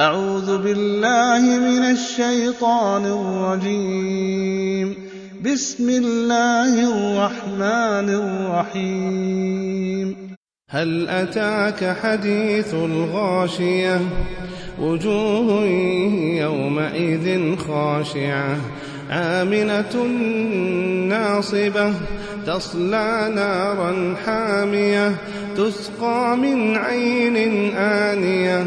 أعوذ بالله من الشيطان الرجيم. بسم الله الرحمن الرحيم. هل أتاك حديث الغاشية؟ وجوه يومئذ خاشعة. عاملة ناصبة. تصلى نارا حامية. تسقى من عين آنية.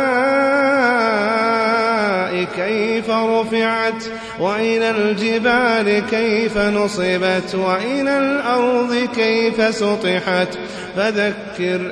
رفعت وإلى الجبال كيف نصبت وإلى الأرض كيف سطحت فذكر